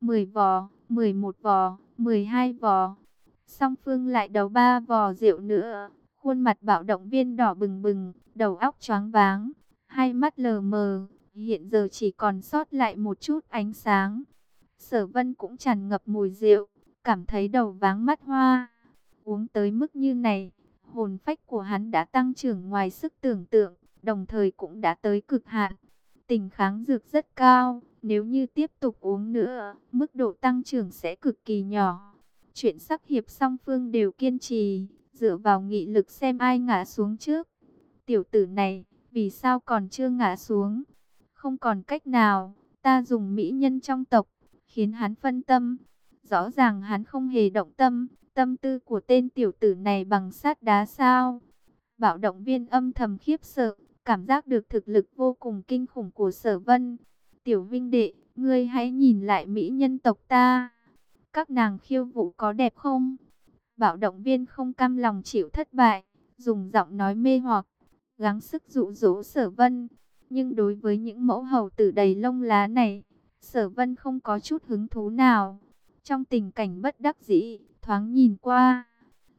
10 vò, 11 vò, 12 vò. Song phương lại đấu ba vò rượu nữa. Khuôn mặt bạo động viên đỏ bừng bừng, đầu óc choáng váng, hai mắt lờ mờ, hiện giờ chỉ còn sót lại một chút ánh sáng. Sở vân cũng tràn ngập mùi rượu, cảm thấy đầu váng mắt hoa. Uống tới mức như này, hồn phách của hắn đã tăng trưởng ngoài sức tưởng tượng, đồng thời cũng đã tới cực hạn. Tình kháng dược rất cao, nếu như tiếp tục uống nữa, mức độ tăng trưởng sẽ cực kỳ nhỏ. Chuyện sắc hiệp song phương đều kiên trì, dựa vào nghị lực xem ai ngã xuống trước. Tiểu tử này, vì sao còn chưa ngã xuống? Không còn cách nào, ta dùng mỹ nhân trong tộc, khiến hắn phân tâm. Rõ ràng hắn không hề động tâm, tâm tư của tên tiểu tử này bằng sát đá sao. Bạo động viên âm thầm khiếp sợ, cảm giác được thực lực vô cùng kinh khủng của sở vân. Tiểu vinh đệ, ngươi hãy nhìn lại mỹ nhân tộc ta. Các nàng khiêu vũ có đẹp không? bảo động viên không cam lòng chịu thất bại, dùng giọng nói mê hoặc, gắng sức dụ dỗ sở vân. Nhưng đối với những mẫu hầu tử đầy lông lá này, sở vân không có chút hứng thú nào. Trong tình cảnh bất đắc dĩ, thoáng nhìn qua.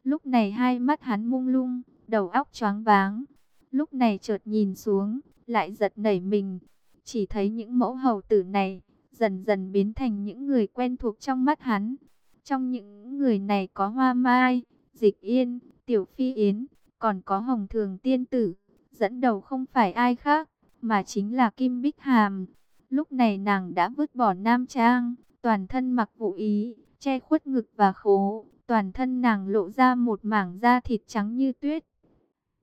Lúc này hai mắt hắn mung lung, đầu óc choáng váng. Lúc này chợt nhìn xuống, lại giật nảy mình. Chỉ thấy những mẫu hầu tử này, dần dần biến thành những người quen thuộc trong mắt hắn. Trong những người này có Hoa Mai, Dịch Yên, Tiểu Phi Yến, còn có Hồng Thường Tiên Tử. Dẫn đầu không phải ai khác, mà chính là Kim Bích Hàm. Lúc này nàng đã vứt bỏ nam trang, toàn thân mặc vũ ý, che khuất ngực và khố. Toàn thân nàng lộ ra một mảng da thịt trắng như tuyết.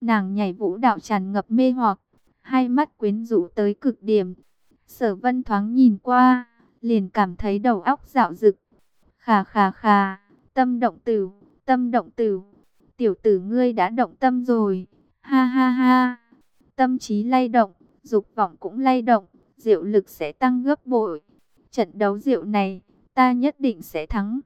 Nàng nhảy vũ đạo tràn ngập mê hoặc, hai mắt quyến rũ tới cực điểm. Sở vân thoáng nhìn qua, liền cảm thấy đầu óc dạo dực. Khà khà khà, tâm động tử, tâm động tử. Tiểu tử ngươi đã động tâm rồi. Ha ha ha. Tâm trí lay động, dục vọng cũng lay động, diệu lực sẽ tăng gấp bội. Trận đấu diệu này, ta nhất định sẽ thắng.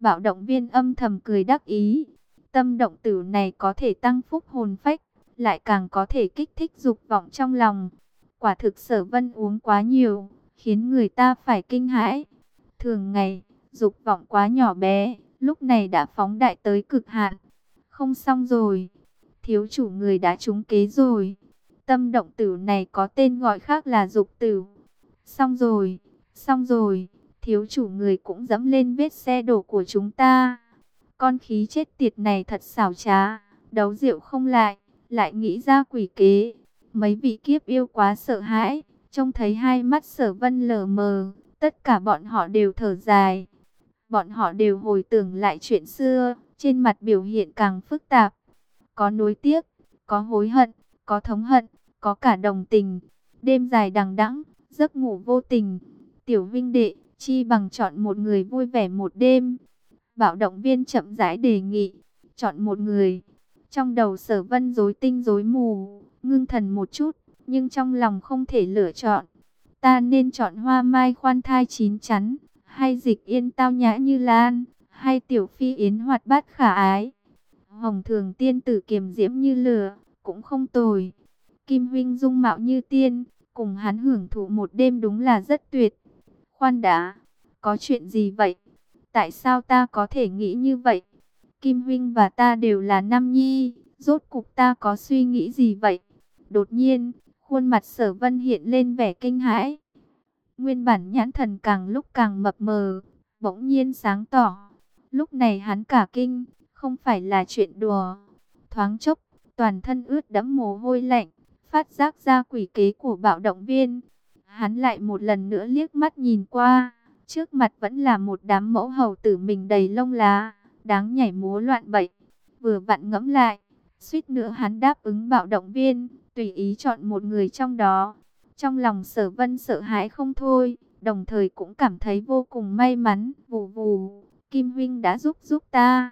Bảo động viên âm thầm cười đắc ý. Tâm động tử này có thể tăng phúc hồn phách, lại càng có thể kích thích dục vọng trong lòng. Quả thực sở vân uống quá nhiều, khiến người ta phải kinh hãi. Thường ngày, dục vọng quá nhỏ bé, lúc này đã phóng đại tới cực hạn. Không xong rồi, thiếu chủ người đã trúng kế rồi. Tâm động tử này có tên gọi khác là dục tử. Xong rồi, xong rồi, thiếu chủ người cũng dẫm lên vết xe đổ của chúng ta. Con khí chết tiệt này thật xảo trá, đấu rượu không lại, lại nghĩ ra quỷ kế. Mấy vị kiếp yêu quá sợ hãi, trông thấy hai mắt sở vân lờ mờ, tất cả bọn họ đều thở dài. Bọn họ đều hồi tưởng lại chuyện xưa, trên mặt biểu hiện càng phức tạp. Có nối tiếc, có hối hận, có thống hận, có cả đồng tình. Đêm dài đằng đẵng, giấc ngủ vô tình. Tiểu Vinh đệ, chi bằng chọn một người vui vẻ một đêm. Bảo động viên chậm rãi đề nghị, chọn một người. Trong đầu sở vân rối tinh rối mù, ngưng thần một chút, nhưng trong lòng không thể lựa chọn. Ta nên chọn hoa mai khoan thai chín chắn, hay dịch yên tao nhã như lan, hay tiểu phi yến hoạt bát khả ái. Hồng thường tiên tử kiềm diễm như lửa, cũng không tồi. Kim huynh dung mạo như tiên, cùng hắn hưởng thụ một đêm đúng là rất tuyệt. Khoan đã, có chuyện gì vậy? Tại sao ta có thể nghĩ như vậy? Kim huynh và ta đều là nam nhi, rốt cục ta có suy nghĩ gì vậy? Đột nhiên, khuôn mặt sở vân hiện lên vẻ kinh hãi. Nguyên bản nhãn thần càng lúc càng mập mờ, bỗng nhiên sáng tỏ. Lúc này hắn cả kinh, không phải là chuyện đùa. Thoáng chốc, toàn thân ướt đẫm mồ hôi lạnh, phát giác ra quỷ kế của bạo động viên. Hắn lại một lần nữa liếc mắt nhìn qua, trước mặt vẫn là một đám mẫu hầu tử mình đầy lông lá, đáng nhảy múa loạn bậy. Vừa vặn ngẫm lại, suýt nữa hắn đáp ứng bạo động viên, tùy ý chọn một người trong đó. Trong lòng sở vân sợ hãi không thôi, đồng thời cũng cảm thấy vô cùng may mắn, vù vù, Kim Vinh đã giúp giúp ta.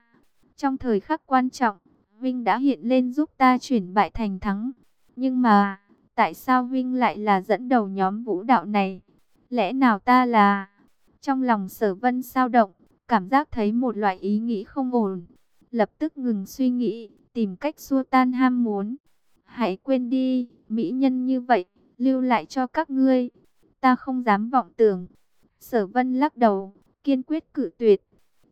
Trong thời khắc quan trọng, Vinh đã hiện lên giúp ta chuyển bại thành thắng. Nhưng mà, tại sao Vinh lại là dẫn đầu nhóm vũ đạo này? Lẽ nào ta là... Trong lòng sở vân sao động, cảm giác thấy một loại ý nghĩ không ổn. Lập tức ngừng suy nghĩ, tìm cách xua tan ham muốn. Hãy quên đi, mỹ nhân như vậy, lưu lại cho các ngươi. Ta không dám vọng tưởng. Sở vân lắc đầu, kiên quyết cự tuyệt.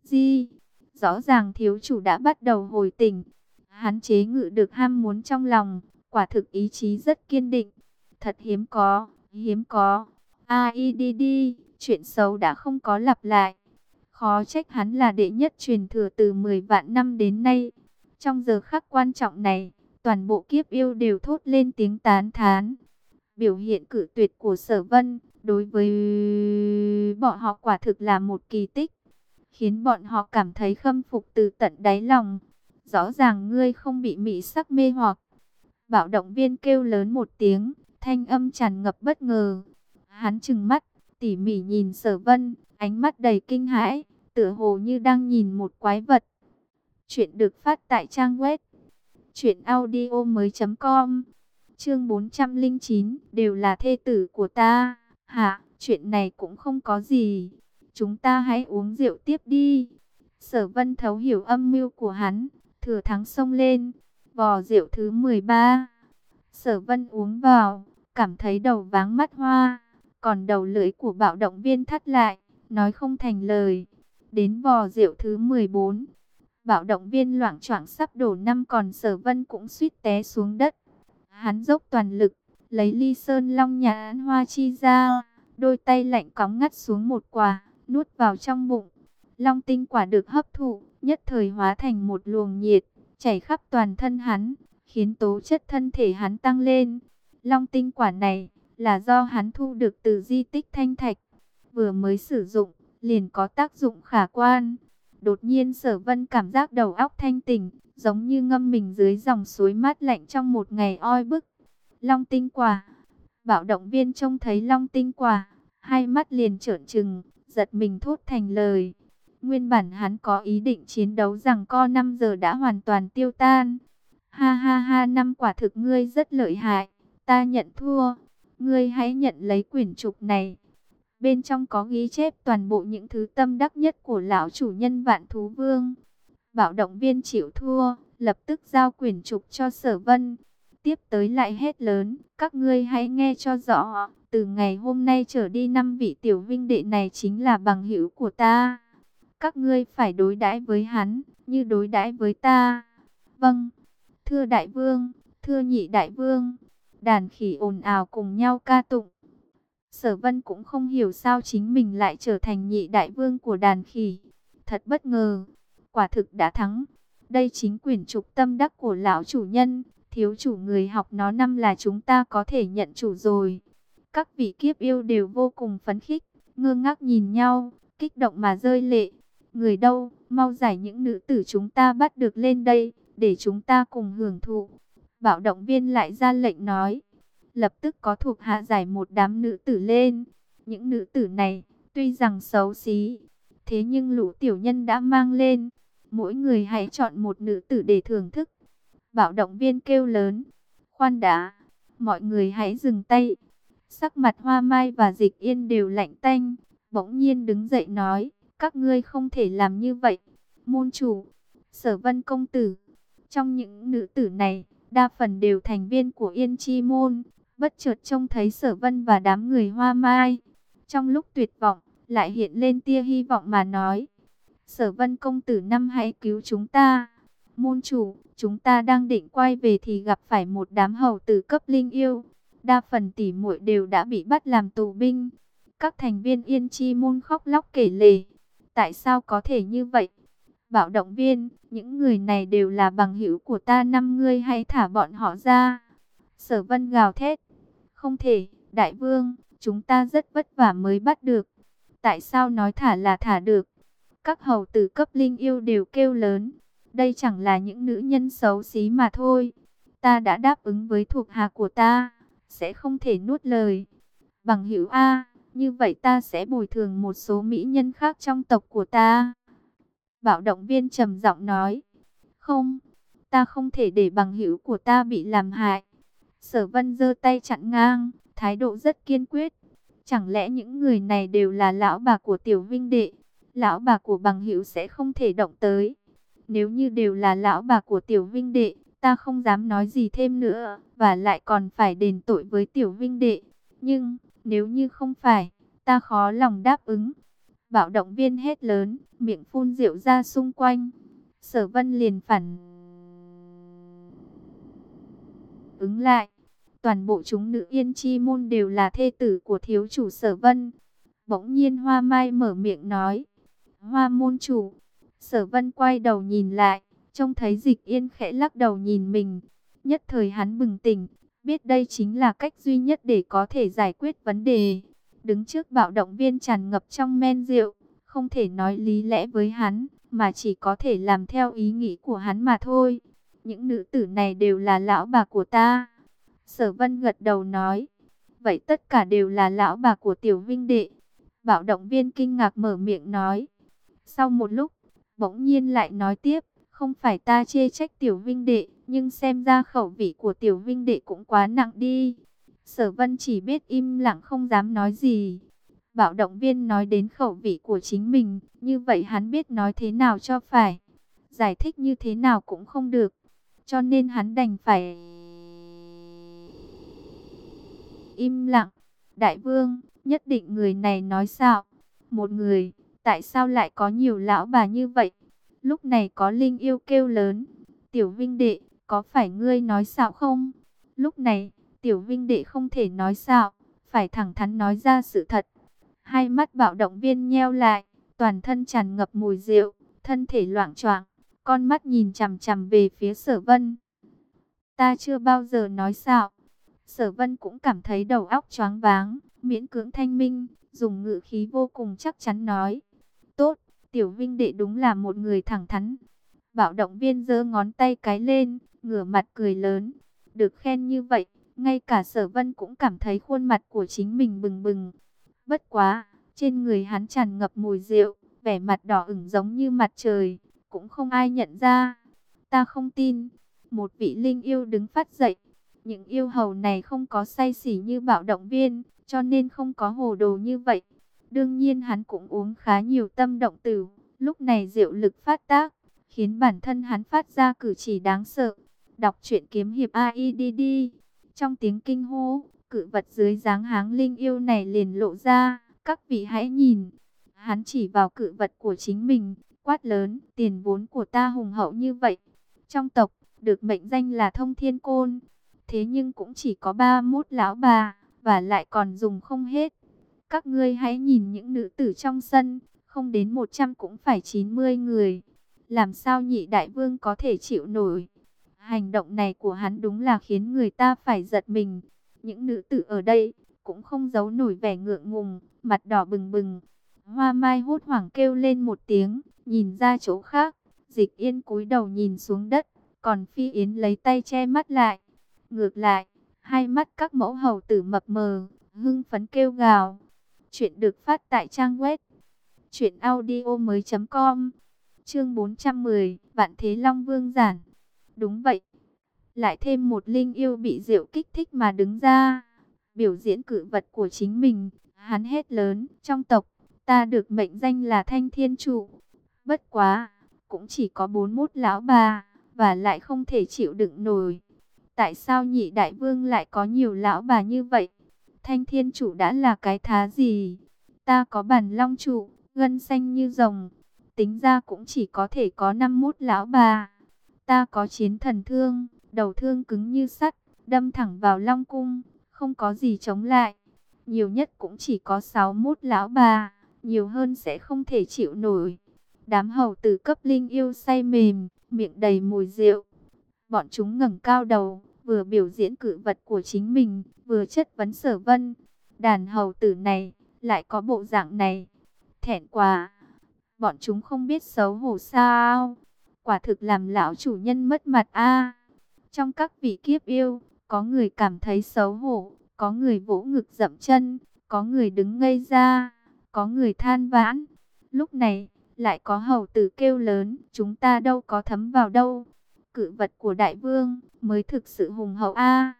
Di, rõ ràng thiếu chủ đã bắt đầu hồi tỉnh. Hắn chế ngự được ham muốn trong lòng, quả thực ý chí rất kiên định. Thật hiếm có, hiếm có. a i đi đi chuyện xấu đã không có lặp lại. Khó trách hắn là đệ nhất truyền thừa từ 10 vạn năm đến nay. Trong giờ khắc quan trọng này, toàn bộ kiếp yêu đều thốt lên tiếng tán thán. Biểu hiện cử tuyệt của sở vân, đối với bọn họ quả thực là một kỳ tích. Khiến bọn họ cảm thấy khâm phục từ tận đáy lòng. Rõ ràng ngươi không bị mỹ sắc mê hoặc. Bảo động viên kêu lớn một tiếng, thanh âm tràn ngập bất ngờ. Hắn trừng mắt, tỉ mỉ nhìn sở vân, ánh mắt đầy kinh hãi, tựa hồ như đang nhìn một quái vật. Chuyện được phát tại trang web truyệnaudiomoi.com. Chương 409, đều là thê tử của ta. Hả, chuyện này cũng không có gì. Chúng ta hãy uống rượu tiếp đi. Sở Vân thấu hiểu âm mưu của hắn, thừa thắng sông lên. Vò rượu thứ 13. Sở Vân uống vào, cảm thấy đầu váng mắt hoa, còn đầu lưỡi của bạo động viên thắt lại, nói không thành lời. Đến vò rượu thứ 14, bạo động viên loạn choảng sắp đổ năm còn sở vân cũng suýt té xuống đất. Hắn dốc toàn lực, lấy ly sơn long nhà hoa chi ra, đôi tay lạnh cóng ngắt xuống một quả, nuốt vào trong bụng. Long tinh quả được hấp thụ, nhất thời hóa thành một luồng nhiệt, chảy khắp toàn thân hắn, khiến tố chất thân thể hắn tăng lên. Long tinh quả này là do hắn thu được từ di tích thanh thạch, vừa mới sử dụng, liền có tác dụng khả quan. Đột nhiên sở vân cảm giác đầu óc thanh tỉnh, giống như ngâm mình dưới dòng suối mát lạnh trong một ngày oi bức. Long tinh quả, bạo động viên trông thấy long tinh quả, hai mắt liền trợn trừng, giật mình thốt thành lời. Nguyên bản hắn có ý định chiến đấu rằng co 5 giờ đã hoàn toàn tiêu tan. Ha ha ha năm quả thực ngươi rất lợi hại, ta nhận thua. Ngươi hãy nhận lấy quyển trục này. Bên trong có ghi chép toàn bộ những thứ tâm đắc nhất của lão chủ nhân vạn thú vương. Bảo động viên chịu thua, lập tức giao quyển trục cho sở vân. Tiếp tới lại hết lớn, các ngươi hãy nghe cho rõ, từ ngày hôm nay trở đi năm vị tiểu vinh đệ này chính là bằng hữu của ta. Các ngươi phải đối đãi với hắn, như đối đãi với ta. Vâng, thưa đại vương, thưa nhị đại vương, đàn khỉ ồn ào cùng nhau ca tụng. Sở vân cũng không hiểu sao chính mình lại trở thành nhị đại vương của đàn khỉ. Thật bất ngờ, quả thực đã thắng. Đây chính quyển trục tâm đắc của lão chủ nhân, thiếu chủ người học nó năm là chúng ta có thể nhận chủ rồi. Các vị kiếp yêu đều vô cùng phấn khích, ngơ ngác nhìn nhau, kích động mà rơi lệ. Người đâu, mau giải những nữ tử chúng ta bắt được lên đây, để chúng ta cùng hưởng thụ. Bảo động viên lại ra lệnh nói lập tức có thuộc hạ giải một đám nữ tử lên. Những nữ tử này, tuy rằng xấu xí, thế nhưng lũ tiểu nhân đã mang lên. Mỗi người hãy chọn một nữ tử để thưởng thức. Bảo động viên kêu lớn, khoan đã, mọi người hãy dừng tay. Sắc mặt hoa mai và dịch yên đều lạnh tanh, bỗng nhiên đứng dậy nói, các ngươi không thể làm như vậy. Môn chủ, sở vân công tử, trong những nữ tử này, đa phần đều thành viên của Yên Chi Môn, bất chợt trông thấy sở vân và đám người hoa mai. Trong lúc tuyệt vọng, lại hiện lên tia hy vọng mà nói. Sở vân công tử năm hãy cứu chúng ta. Môn chủ, chúng ta đang định quay về thì gặp phải một đám hầu tử cấp linh yêu. Đa phần tỷ muội đều đã bị bắt làm tù binh. Các thành viên yên chi môn khóc lóc kể lể. Tại sao có thể như vậy? Bảo động viên, những người này đều là bằng hữu của ta năm ngươi hay thả bọn họ ra. Sở vân gào thét. Không thể, đại vương, chúng ta rất vất vả mới bắt được. Tại sao nói thả là thả được? Các hầu tử cấp linh yêu đều kêu lớn. Đây chẳng là những nữ nhân xấu xí mà thôi. Ta đã đáp ứng với thuộc hạ của ta, sẽ không thể nuốt lời. Bằng hữu A, như vậy ta sẽ bồi thường một số mỹ nhân khác trong tộc của ta. Bảo động viên trầm giọng nói, không, ta không thể để bằng hữu của ta bị làm hại. Sở vân giơ tay chặn ngang, thái độ rất kiên quyết. Chẳng lẽ những người này đều là lão bà của tiểu vinh đệ? Lão bà của bằng hữu sẽ không thể động tới. Nếu như đều là lão bà của tiểu vinh đệ, ta không dám nói gì thêm nữa, và lại còn phải đền tội với tiểu vinh đệ. Nhưng, nếu như không phải, ta khó lòng đáp ứng. Bạo động viên hét lớn, miệng phun rượu ra xung quanh. Sở vân liền phản ứng lại. Toàn bộ chúng nữ yên chi môn đều là thê tử của thiếu chủ sở vân. Bỗng nhiên hoa mai mở miệng nói. Hoa môn chủ. Sở vân quay đầu nhìn lại. Trông thấy dịch yên khẽ lắc đầu nhìn mình. Nhất thời hắn bừng tỉnh. Biết đây chính là cách duy nhất để có thể giải quyết vấn đề. Đứng trước bạo động viên tràn ngập trong men rượu. Không thể nói lý lẽ với hắn. Mà chỉ có thể làm theo ý nghĩ của hắn mà thôi. Những nữ tử này đều là lão bà của ta. Sở vân gật đầu nói. Vậy tất cả đều là lão bà của tiểu vinh đệ. Bạo động viên kinh ngạc mở miệng nói. Sau một lúc, bỗng nhiên lại nói tiếp. Không phải ta chê trách tiểu vinh đệ, nhưng xem ra khẩu vị của tiểu vinh đệ cũng quá nặng đi. Sở vân chỉ biết im lặng không dám nói gì. Bạo động viên nói đến khẩu vị của chính mình, như vậy hắn biết nói thế nào cho phải. Giải thích như thế nào cũng không được. Cho nên hắn đành phải im lặng. Đại vương, nhất định người này nói sao? Một người, tại sao lại có nhiều lão bà như vậy? Lúc này có linh yêu kêu lớn. Tiểu vinh đệ, có phải ngươi nói sao không? Lúc này, tiểu vinh đệ không thể nói sao, phải thẳng thắn nói ra sự thật. Hai mắt bạo động viên nheo lại, toàn thân tràn ngập mùi rượu, thân thể loạn choạng, con mắt nhìn chằm chằm về phía sở vân. Ta chưa bao giờ nói sao. Sở vân cũng cảm thấy đầu óc choáng váng, miễn cưỡng thanh minh, dùng ngữ khí vô cùng chắc chắn nói. Tốt, tiểu vinh đệ đúng là một người thẳng thắn. Bạo động viên giơ ngón tay cái lên, ngửa mặt cười lớn. Được khen như vậy, ngay cả sở vân cũng cảm thấy khuôn mặt của chính mình bừng bừng. Bất quá, trên người hắn tràn ngập mùi rượu, vẻ mặt đỏ ửng giống như mặt trời, cũng không ai nhận ra. Ta không tin. Một vị linh yêu đứng phát dậy. Những yêu hầu này không có say xỉ như bạo động viên, cho nên không có hồ đồ như vậy. Đương nhiên hắn cũng uống khá nhiều tâm động tử. Lúc này rượu lực phát tác, khiến bản thân hắn phát ra cử chỉ đáng sợ. Đọc truyện kiếm hiệp AIDD. Trong tiếng kinh hô, cự vật dưới dáng háng linh yêu này liền lộ ra. Các vị hãy nhìn. Hắn chỉ vào cự vật của chính mình, quát lớn, tiền vốn của ta hùng hậu như vậy. Trong tộc, được mệnh danh là thông thiên côn. Thế nhưng cũng chỉ có 31 lão bà, và lại còn dùng không hết. Các ngươi hãy nhìn những nữ tử trong sân, không đến 100 cũng phải 90 người. Làm sao nhị đại vương có thể chịu nổi? Hành động này của hắn đúng là khiến người ta phải giật mình. Những nữ tử ở đây cũng không giấu nổi vẻ ngượng ngùng, mặt đỏ bừng bừng. Hoa mai hốt hoảng kêu lên một tiếng, nhìn ra chỗ khác. Dịch yên cúi đầu nhìn xuống đất, còn Phi Yến lấy tay che mắt lại. Ngược lại, hai mắt các mẫu hầu tử mập mờ, hưng phấn kêu gào. Chuyện được phát tại trang web truyệnaudiomoi.com. Chương 410, Vạn Thế Long Vương giản. Đúng vậy. Lại thêm một linh yêu bị rượu kích thích mà đứng ra, biểu diễn cử vật của chính mình, hắn hét lớn, trong tộc ta được mệnh danh là Thanh Thiên trụ. Bất quá, cũng chỉ có 41 lão bà và lại không thể chịu đựng nổi. Tại sao nhị đại vương lại có nhiều lão bà như vậy? Thanh thiên chủ đã là cái thá gì? Ta có bản long trụ, gân xanh như rồng. Tính ra cũng chỉ có thể có 51 lão bà. Ta có chiến thần thương, đầu thương cứng như sắt, đâm thẳng vào long cung, không có gì chống lại. Nhiều nhất cũng chỉ có 61 lão bà, nhiều hơn sẽ không thể chịu nổi. Đám hầu tử cấp linh yêu say mềm, miệng đầy mùi rượu. Bọn chúng ngẩng cao đầu, vừa biểu diễn cử vật của chính mình, vừa chất vấn sở vân. Đàn hầu tử này, lại có bộ dạng này. Thẹn quá. Bọn chúng không biết xấu hổ sao. Quả thực làm lão chủ nhân mất mặt a. Trong các vị kiếp yêu, có người cảm thấy xấu hổ, có người vỗ ngực dậm chân, có người đứng ngây ra, có người than vãn. Lúc này, lại có hầu tử kêu lớn, chúng ta đâu có thấm vào đâu. Cự vật của đại vương mới thực sự hùng hậu a.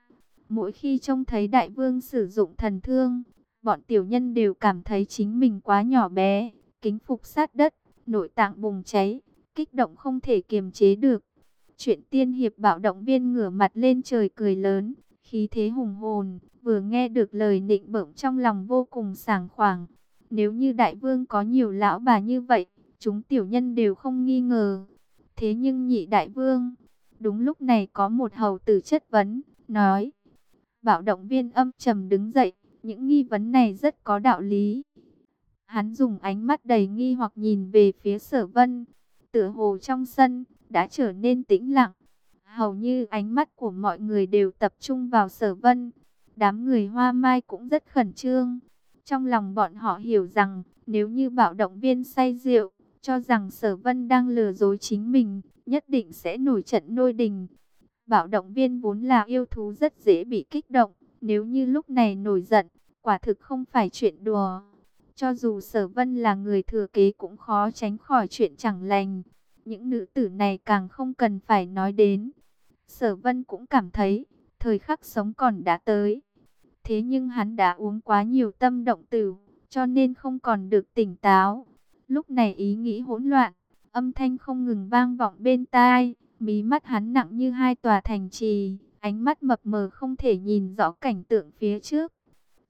mỗi khi trông thấy đại vương sử dụng thần thương, bọn tiểu nhân đều cảm thấy chính mình quá nhỏ bé, kính phục sát đất, nội tạng bùng cháy, kích động không thể kiềm chế được. Chuyện tiên hiệp bạo động viên ngửa mặt lên trời cười lớn, khí thế hùng hồn, vừa nghe được lời nịnh bợm trong lòng vô cùng sảng khoảng. Nếu như đại vương có nhiều lão bà như vậy, chúng tiểu nhân đều không nghi ngờ. Thế nhưng nhị đại vương, đúng lúc này có một hầu tử chất vấn, nói. bạo động viên âm trầm đứng dậy, những nghi vấn này rất có đạo lý. Hắn dùng ánh mắt đầy nghi hoặc nhìn về phía sở vân. Tựa hồ trong sân, đã trở nên tĩnh lặng. Hầu như ánh mắt của mọi người đều tập trung vào sở vân. Đám người hoa mai cũng rất khẩn trương. Trong lòng bọn họ hiểu rằng, nếu như bạo động viên say rượu, cho rằng sở vân đang lừa dối chính mình, nhất định sẽ nổi trận nôi đình. Bạo động viên vốn là yêu thú rất dễ bị kích động, nếu như lúc này nổi giận, quả thực không phải chuyện đùa. Cho dù sở vân là người thừa kế cũng khó tránh khỏi chuyện chẳng lành. Những nữ tử này càng không cần phải nói đến. Sở vân cũng cảm thấy, thời khắc sống còn đã tới. Thế nhưng hắn đã uống quá nhiều tâm động tử, cho nên không còn được tỉnh táo. Lúc này ý nghĩ hỗn loạn, âm thanh không ngừng vang vọng bên tai, mí mắt hắn nặng như hai tòa thành trì, ánh mắt mập mờ không thể nhìn rõ cảnh tượng phía trước.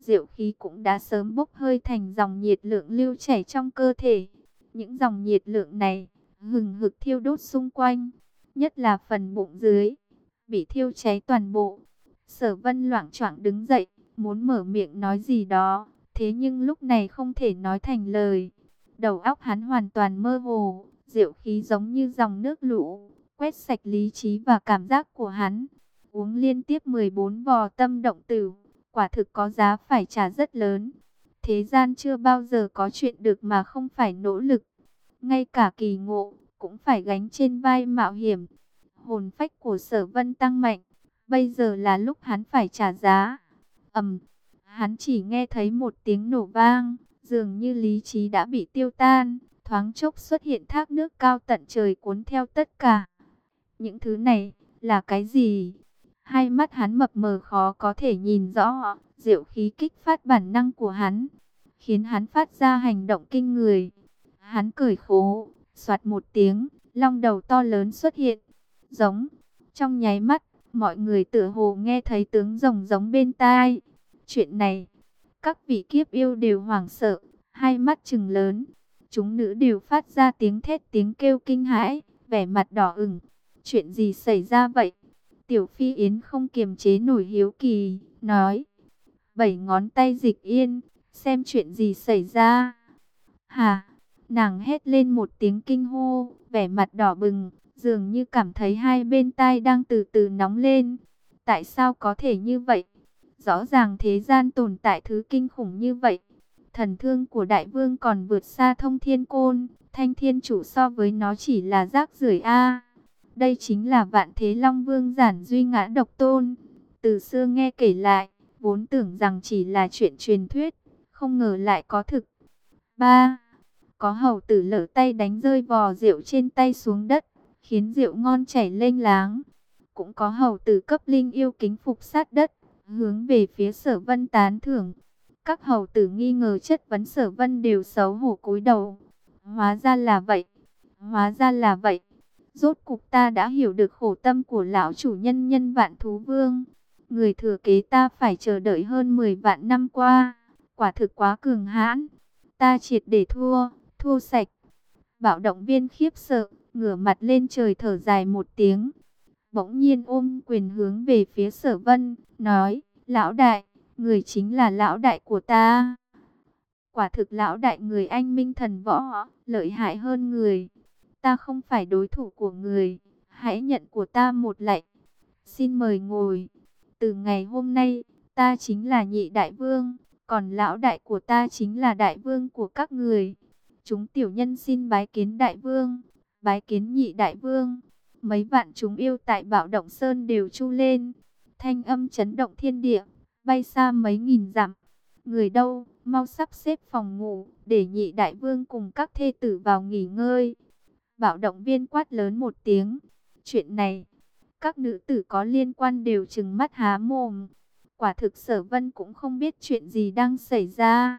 Diệu khí cũng đã sớm bốc hơi thành dòng nhiệt lượng lưu chảy trong cơ thể. Những dòng nhiệt lượng này hừng hực thiêu đốt xung quanh, nhất là phần bụng dưới, bị thiêu cháy toàn bộ. Sở vân loạn choạng đứng dậy, muốn mở miệng nói gì đó, thế nhưng lúc này không thể nói thành lời. Đầu óc hắn hoàn toàn mơ hồ, diệu khí giống như dòng nước lũ, quét sạch lý trí và cảm giác của hắn. Uống liên tiếp 14 vò tâm động tử, quả thực có giá phải trả rất lớn. Thế gian chưa bao giờ có chuyện được mà không phải nỗ lực. Ngay cả kỳ ngộ, cũng phải gánh trên vai mạo hiểm. Hồn phách của sở vân tăng mạnh, bây giờ là lúc hắn phải trả giá ầm, hắn chỉ nghe thấy một tiếng nổ vang, dường như lý trí đã bị tiêu tan, thoáng chốc xuất hiện thác nước cao tận trời cuốn theo tất cả. Những thứ này là cái gì? Hai mắt hắn mập mờ khó có thể nhìn rõ, diệu khí kích phát bản năng của hắn, khiến hắn phát ra hành động kinh người. Hắn cười khổ, soạt một tiếng, long đầu to lớn xuất hiện, giống trong nháy mắt Mọi người tựa hồ nghe thấy tướng rồng giống bên tai. Chuyện này, các vị kiếp yêu đều hoảng sợ, hai mắt trừng lớn. Chúng nữ đều phát ra tiếng thét tiếng kêu kinh hãi, vẻ mặt đỏ ửng. Chuyện gì xảy ra vậy? Tiểu Phi Yến không kiềm chế nổi hiếu kỳ, nói. Bảy ngón tay dịch yên, xem chuyện gì xảy ra. Hà, nàng hét lên một tiếng kinh hô, vẻ mặt đỏ bừng, dường như cảm thấy hai bên tai đang từ từ nóng lên. Tại sao có thể như vậy? Rõ ràng thế gian tồn tại thứ kinh khủng như vậy. Thần thương của đại vương còn vượt xa thông thiên côn, thanh thiên chủ so với nó chỉ là rác rưởi a. Đây chính là vạn thế long vương giản duy ngã độc tôn. Từ xưa nghe kể lại, vốn tưởng rằng chỉ là chuyện truyền thuyết, không ngờ lại có thực. 3. Có hầu tử lỡ tay đánh rơi vò rượu trên tay xuống đất khiến rượu ngon chảy lênh láng. Cũng có hầu tử cấp linh yêu kính phục sát đất, hướng về phía sở vân tán thưởng. Các hầu tử nghi ngờ chất vấn sở vân đều xấu hổ cúi đầu. Hóa ra là vậy, hóa ra là vậy. Rốt cục ta đã hiểu được khổ tâm của lão chủ nhân nhân vạn thú vương. Người thừa kế ta phải chờ đợi hơn 10 vạn năm qua. Quả thực quá cường hãn. Ta triệt để thua, thua sạch. Bạo động viên khiếp sợ ngửa mặt lên trời thở dài một tiếng. Bỗng nhiên ôm quyền hướng về phía sở vân, nói, lão đại, người chính là lão đại của ta. Quả thực lão đại người anh minh thần võ, lợi hại hơn người. Ta không phải đối thủ của người, hãy nhận của ta một lạy. Xin mời ngồi. Từ ngày hôm nay, ta chính là nhị đại vương, còn lão đại của ta chính là đại vương của các người. Chúng tiểu nhân xin bái kiến đại vương bái kiến nhị đại vương. Mấy vạn chúng yêu tại bảo động sơn đều chu lên. Thanh âm chấn động thiên địa, bay xa mấy nghìn dặm. Người đâu, mau sắp xếp phòng ngủ, để nhị đại vương cùng các thê tử vào nghỉ ngơi. Bạo động viên quát lớn một tiếng. Chuyện này, các nữ tử có liên quan đều trừng mắt há mồm. Quả thực sở vân cũng không biết chuyện gì đang xảy ra.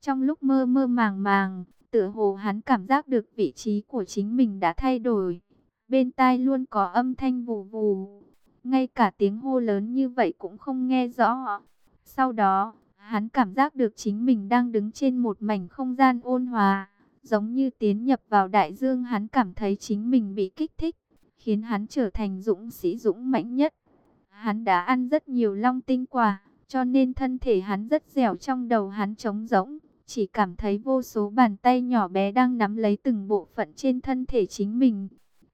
Trong lúc mơ mơ màng màng, Tựa hồ hắn cảm giác được vị trí của chính mình đã thay đổi. Bên tai luôn có âm thanh vù vù. Ngay cả tiếng hô lớn như vậy cũng không nghe rõ. Sau đó, Hắn cảm giác được chính mình đang đứng trên một mảnh không gian ôn hòa, giống như tiến nhập vào đại dương. Hắn cảm thấy chính mình bị kích thích, khiến hắn trở thành dũng sĩ dũng mãnh nhất. Hắn đã ăn rất nhiều long tinh quả, cho nên thân thể hắn rất dẻo trong đầu hắn trống rỗng. Chỉ cảm thấy vô số bàn tay nhỏ bé đang nắm lấy từng bộ phận trên thân thể chính mình.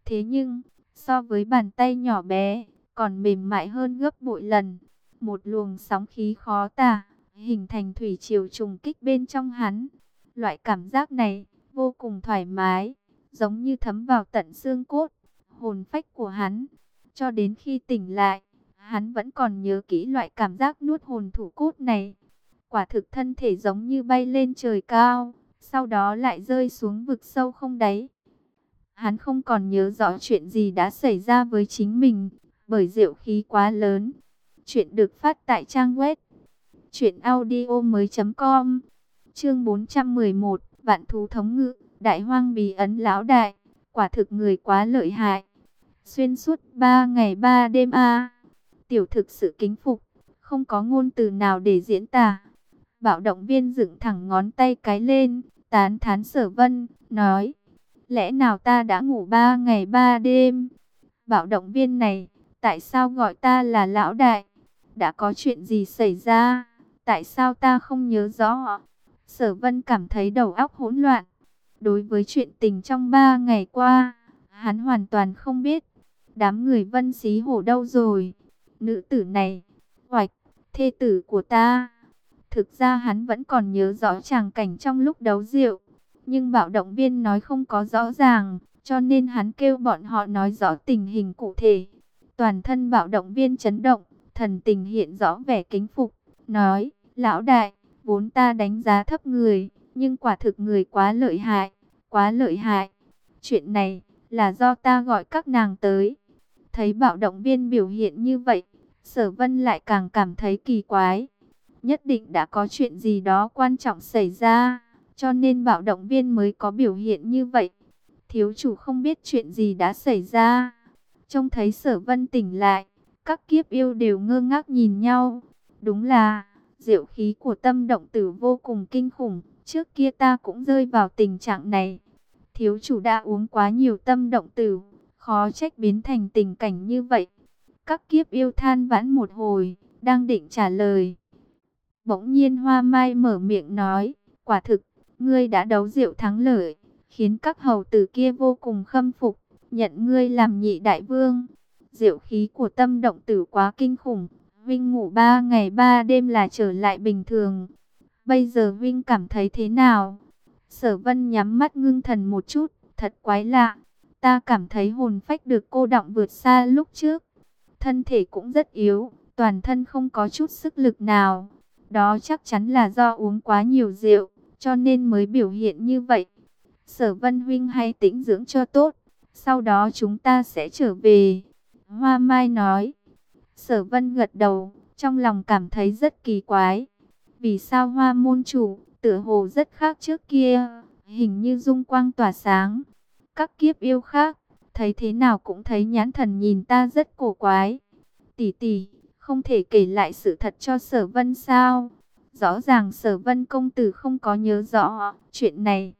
Thế nhưng, so với bàn tay nhỏ bé, còn mềm mại hơn gấp bội lần. Một luồng sóng khí khó tả, hình thành thủy triều trùng kích bên trong hắn. Loại cảm giác này, vô cùng thoải mái, giống như thấm vào tận xương cốt, hồn phách của hắn. Cho đến khi tỉnh lại, hắn vẫn còn nhớ kỹ loại cảm giác nuốt hồn thủ cốt này. Quả thực thân thể giống như bay lên trời cao, sau đó lại rơi xuống vực sâu không đáy. Hắn không còn nhớ rõ chuyện gì đã xảy ra với chính mình, bởi rượu khí quá lớn. Chuyện được phát tại trang web truyệnaudiomoi.com. Chương 411, Vạn thú thống ngự, Đại hoang bí ấn lão đại, quả thực người quá lợi hại. Xuyên suốt ba ngày ba đêm a. tiểu thực sự kính phục, không có ngôn từ nào để diễn tả. Bạo động viên dựng thẳng ngón tay cái lên, tán thán sở vân, nói. Lẽ nào ta đã ngủ ba ngày ba đêm? Bạo động viên này, tại sao gọi ta là lão đại? Đã có chuyện gì xảy ra? Tại sao ta không nhớ rõ? Sở vân cảm thấy đầu óc hỗn loạn. Đối với chuyện tình trong ba ngày qua, hắn hoàn toàn không biết. Đám người vân xí hổ đâu rồi? Nữ tử này, hoạch, thê tử của ta. Thực ra hắn vẫn còn nhớ rõ tràng cảnh trong lúc đấu rượu. Nhưng bảo động viên nói không có rõ ràng, cho nên hắn kêu bọn họ nói rõ tình hình cụ thể. Toàn thân bảo động viên chấn động, thần tình hiện rõ vẻ kính phục, nói, lão đại, vốn ta đánh giá thấp người, nhưng quả thực người quá lợi hại, quá lợi hại. Chuyện này, là do ta gọi các nàng tới. Thấy bảo động viên biểu hiện như vậy, sở vân lại càng cảm thấy kỳ quái. Nhất định đã có chuyện gì đó quan trọng xảy ra, cho nên bảo động viên mới có biểu hiện như vậy. Thiếu chủ không biết chuyện gì đã xảy ra. Trông thấy sở vân tỉnh lại, các kiếp yêu đều ngơ ngác nhìn nhau. Đúng là, diệu khí của tâm động tử vô cùng kinh khủng. Trước kia ta cũng rơi vào tình trạng này. Thiếu chủ đã uống quá nhiều tâm động tử, khó trách biến thành tình cảnh như vậy. Các kiếp yêu than vãn một hồi, đang định trả lời. Bỗng nhiên Hoa Mai mở miệng nói, quả thực, ngươi đã đấu rượu thắng lợi, khiến các hầu tử kia vô cùng khâm phục, nhận ngươi làm nhị đại vương. Diệu khí của tâm động tử quá kinh khủng, Vinh ngủ ba ngày ba đêm là trở lại bình thường. Bây giờ Vinh cảm thấy thế nào? Sở vân nhắm mắt ngưng thần một chút, thật quái lạ. Ta cảm thấy hồn phách được cô động vượt xa lúc trước. Thân thể cũng rất yếu, toàn thân không có chút sức lực nào. Đó chắc chắn là do uống quá nhiều rượu, cho nên mới biểu hiện như vậy. Sở Vân Huynh hay tĩnh dưỡng cho tốt, sau đó chúng ta sẽ trở về. Hoa Mai nói. Sở Vân gật đầu, trong lòng cảm thấy rất kỳ quái. Vì sao Hoa Môn Chủ, tựa hồ rất khác trước kia, hình như dung quang tỏa sáng. Các kiếp yêu khác, thấy thế nào cũng thấy nhãn thần nhìn ta rất cổ quái. Tỷ tỷ, không thể kể lại sự thật cho sở vân sao? Rõ ràng sở vân công tử không có nhớ rõ chuyện này.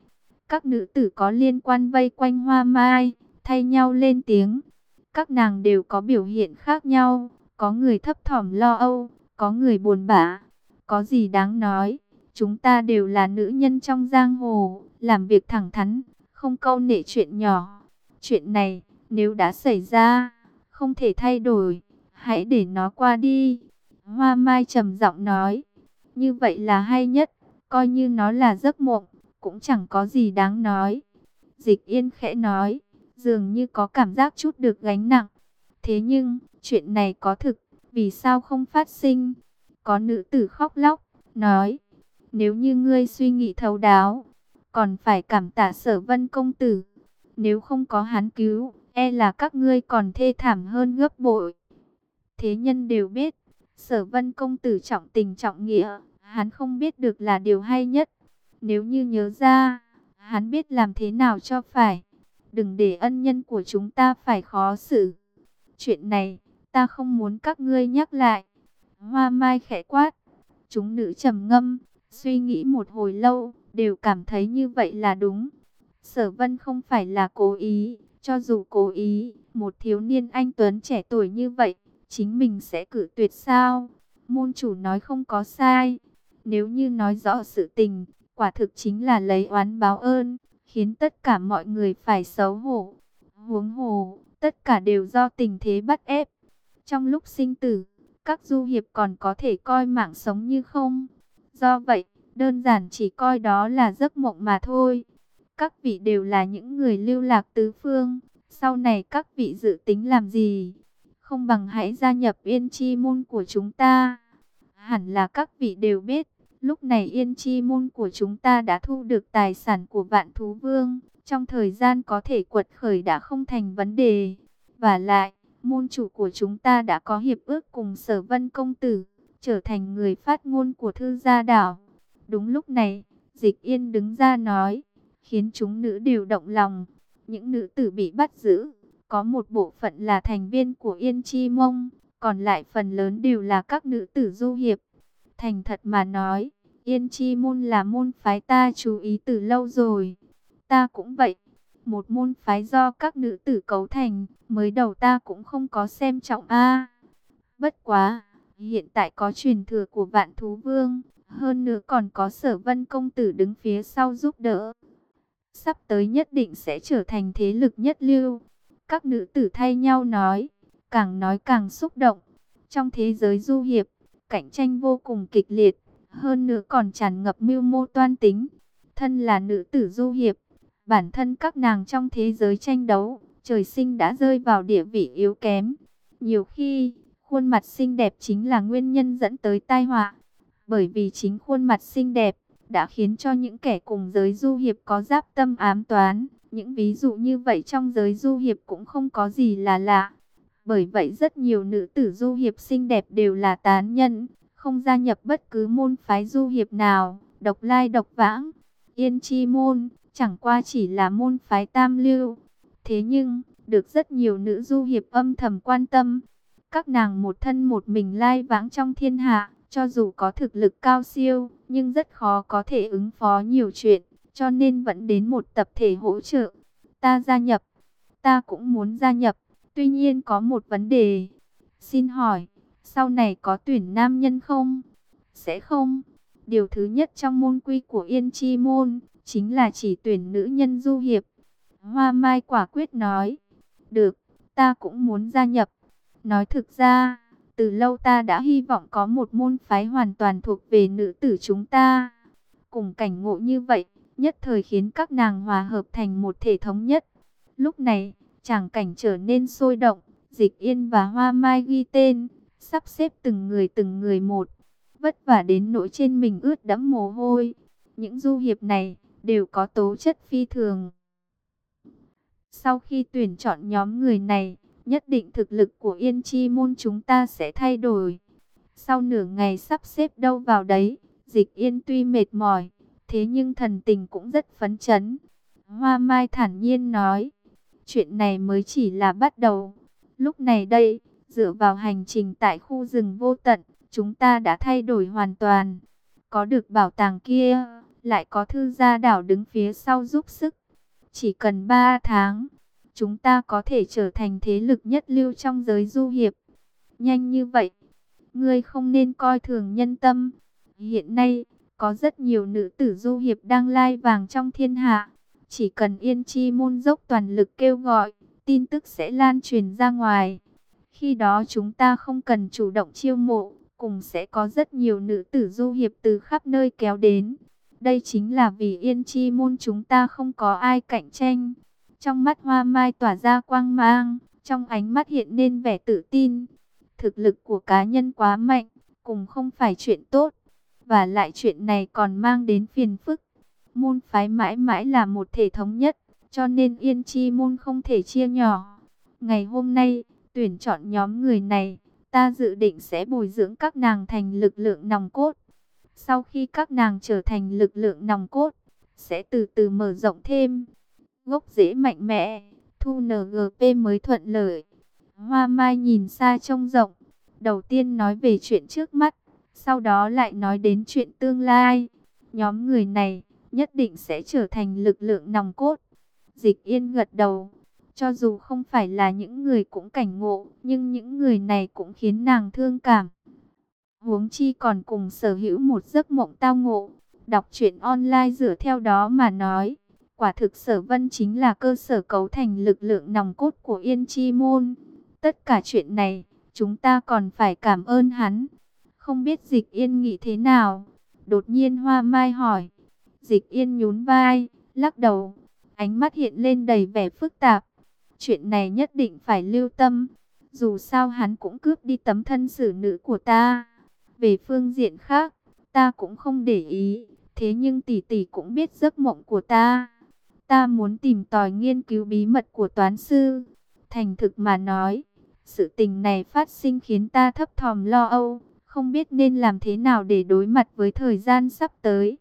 Các nữ tử có liên quan vây quanh hoa mai, thay nhau lên tiếng. Các nàng đều có biểu hiện khác nhau, có người thấp thỏm lo âu, có người buồn bã, có gì đáng nói. Chúng ta đều là nữ nhân trong giang hồ, làm việc thẳng thắn, không câu nệ chuyện nhỏ. Chuyện này, nếu đã xảy ra, không thể thay đổi hãy để nó qua đi. Hoa Mai trầm giọng nói, như vậy là hay nhất, coi như nó là giấc mộng, cũng chẳng có gì đáng nói. Dịch Yên khẽ nói, dường như có cảm giác chút được gánh nặng. Thế nhưng, chuyện này có thực, vì sao không phát sinh? Có nữ tử khóc lóc, nói, nếu như ngươi suy nghĩ thấu đáo, còn phải cảm tạ sở vân công tử. Nếu không có hắn cứu, e là các ngươi còn thê thảm hơn gấp bội. Thế nhân đều biết, sở vân công tử trọng tình trọng nghĩa, hắn không biết được là điều hay nhất. Nếu như nhớ ra, hắn biết làm thế nào cho phải. Đừng để ân nhân của chúng ta phải khó xử. Chuyện này, ta không muốn các ngươi nhắc lại. Hoa mai khẽ quát. Chúng nữ trầm ngâm, suy nghĩ một hồi lâu, đều cảm thấy như vậy là đúng. Sở vân không phải là cố ý, cho dù cố ý, một thiếu niên anh Tuấn trẻ tuổi như vậy, chính mình sẽ cử tuyệt sao? Môn chủ nói không có sai. Nếu như nói rõ sự tình, quả thực chính là lấy oán báo ơn, khiến tất cả mọi người phải xấu hổ. Huống hồ, tất cả đều do tình thế bắt ép. Trong lúc sinh tử, các du hiệp còn có thể coi mạng sống như không. Do vậy, đơn giản chỉ coi đó là giấc mộng mà thôi. Các vị đều là những người lưu lạc tứ phương. Sau này các vị dự tính làm gì? Không bằng hãy gia nhập yên chi môn của chúng ta. Hẳn là các vị đều biết. Lúc này yên chi môn của chúng ta đã thu được tài sản của vạn thú vương. Trong thời gian có thể quật khởi đã không thành vấn đề. Và lại, môn chủ của chúng ta đã có hiệp ước cùng sở vân công tử. Trở thành người phát ngôn của thư gia đảo. Đúng lúc này, dịch yên đứng ra nói. Khiến chúng nữ đều động lòng. Những nữ tử bị bắt giữ. Có một bộ phận là thành viên của Yên Chi Mông. Còn lại phần lớn đều là các nữ tử du hiệp. Thành thật mà nói, Yên Chi Môn là môn phái ta chú ý từ lâu rồi. Ta cũng vậy. Một môn phái do các nữ tử cấu thành, mới đầu ta cũng không có xem trọng a. bất quá, hiện tại có truyền thừa của vạn thú vương, hơn nữa còn có sở vân công tử đứng phía sau giúp đỡ. Sắp tới nhất định sẽ trở thành thế lực nhất lưu. Các nữ tử thay nhau nói, càng nói càng xúc động. Trong thế giới du hiệp, cạnh tranh vô cùng kịch liệt, hơn nữa còn tràn ngập mưu mô toan tính. Thân là nữ tử du hiệp, bản thân các nàng trong thế giới tranh đấu, trời sinh đã rơi vào địa vị yếu kém. Nhiều khi, khuôn mặt xinh đẹp chính là nguyên nhân dẫn tới tai họa. Bởi vì chính khuôn mặt xinh đẹp, đã khiến cho những kẻ cùng giới du hiệp có giáp tâm ám toán. Những ví dụ như vậy trong giới du hiệp cũng không có gì là lạ. Bởi vậy rất nhiều nữ tử du hiệp xinh đẹp đều là tán nhân, không gia nhập bất cứ môn phái du hiệp nào, độc lai độc vãng. Yên chi môn, chẳng qua chỉ là môn phái tam lưu. Thế nhưng, được rất nhiều nữ du hiệp âm thầm quan tâm. Các nàng một thân một mình lai vãng trong thiên hạ, cho dù có thực lực cao siêu, nhưng rất khó có thể ứng phó nhiều chuyện, cho nên vẫn đến một tập thể hỗ trợ. Ta gia nhập, ta cũng muốn gia nhập, tuy nhiên có một vấn đề. Xin hỏi, sau này có tuyển nam nhân không? Sẽ không. Điều thứ nhất trong môn quy của Yên Chi Môn, chính là chỉ tuyển nữ nhân du hiệp. Hoa Mai quả quyết nói, được, ta cũng muốn gia nhập. Nói thực ra, từ lâu ta đã hy vọng có một môn phái hoàn toàn thuộc về nữ tử chúng ta. Cùng cảnh ngộ như vậy, nhất thời khiến các nàng hòa hợp thành một thể thống nhất. Lúc này, chàng cảnh trở nên sôi động, Dịch Yên và Hoa Mai ghi tên, sắp xếp từng người từng người một, vất vả đến nỗi trên mình ướt đẫm mồ hôi. Những du hiệp này đều có tố chất phi thường. Sau khi tuyển chọn nhóm người này, nhất định thực lực của Yên Chi môn chúng ta sẽ thay đổi. Sau nửa ngày sắp xếp đâu vào đấy, Dịch Yên tuy mệt mỏi, thế nhưng thần tình cũng rất phấn chấn. Hoa Mai thản nhiên nói, chuyện này mới chỉ là bắt đầu. Lúc này đây, dựa vào hành trình tại khu rừng vô tận, chúng ta đã thay đổi hoàn toàn. Có được bảo tàng kia, lại có thư gia đảo đứng phía sau giúp sức. Chỉ cần 3 tháng, chúng ta có thể trở thành thế lực nhất lưu trong giới du hiệp. Nhanh như vậy, ngươi không nên coi thường nhân tâm. Hiện nay, có rất nhiều nữ tử du hiệp đang lai vàng trong thiên hạ. Chỉ cần yên chi môn dốc toàn lực kêu gọi, tin tức sẽ lan truyền ra ngoài. Khi đó chúng ta không cần chủ động chiêu mộ, cùng sẽ có rất nhiều nữ tử du hiệp từ khắp nơi kéo đến. Đây chính là vì yên chi môn chúng ta không có ai cạnh tranh. Trong mắt hoa mai tỏa ra quang mang, trong ánh mắt hiện nên vẻ tự tin. Thực lực của cá nhân quá mạnh, cùng không phải chuyện tốt. Và lại chuyện này còn mang đến phiền phức. Môn phái mãi mãi là một thể thống nhất, cho nên yên chi môn không thể chia nhỏ. Ngày hôm nay, tuyển chọn nhóm người này, ta dự định sẽ bồi dưỡng các nàng thành lực lượng nòng cốt. Sau khi các nàng trở thành lực lượng nòng cốt, sẽ từ từ mở rộng thêm. Gốc rễ mạnh mẽ, thu NGP mới thuận lợi. Hoa Mai nhìn xa trông rộng, đầu tiên nói về chuyện trước mắt, Sau đó lại nói đến chuyện tương lai. Nhóm người này nhất định sẽ trở thành lực lượng nòng cốt. Dịch yên gật đầu. Cho dù không phải là những người cũng cảnh ngộ, nhưng những người này cũng khiến nàng thương cảm. Huống chi còn cùng sở hữu một giấc mộng tao ngộ. Đọc truyện online dựa theo đó mà nói. Quả thực sở vân chính là cơ sở cấu thành lực lượng nòng cốt của Yên Chi Môn. Tất cả chuyện này, chúng ta còn phải cảm ơn hắn. Không biết dịch yên nghĩ thế nào? Đột nhiên Hoa Mai hỏi. Dịch yên nhún vai, lắc đầu. Ánh mắt hiện lên đầy vẻ phức tạp. Chuyện này nhất định phải lưu tâm. Dù sao hắn cũng cướp đi tấm thân xử nữ của ta. Về phương diện khác, ta cũng không để ý. Thế nhưng tỷ tỷ cũng biết giấc mộng của ta. Ta muốn tìm tòi nghiên cứu bí mật của toán sư. Thành thực mà nói, sự tình này phát sinh khiến ta thấp thòm lo âu, không biết nên làm thế nào để đối mặt với thời gian sắp tới.